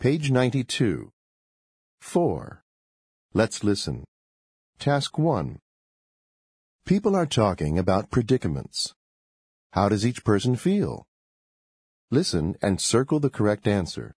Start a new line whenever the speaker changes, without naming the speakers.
Page 92. 4. Let's listen. Task 1. People are talking about predicaments. How does each person feel? Listen and circle the correct answer.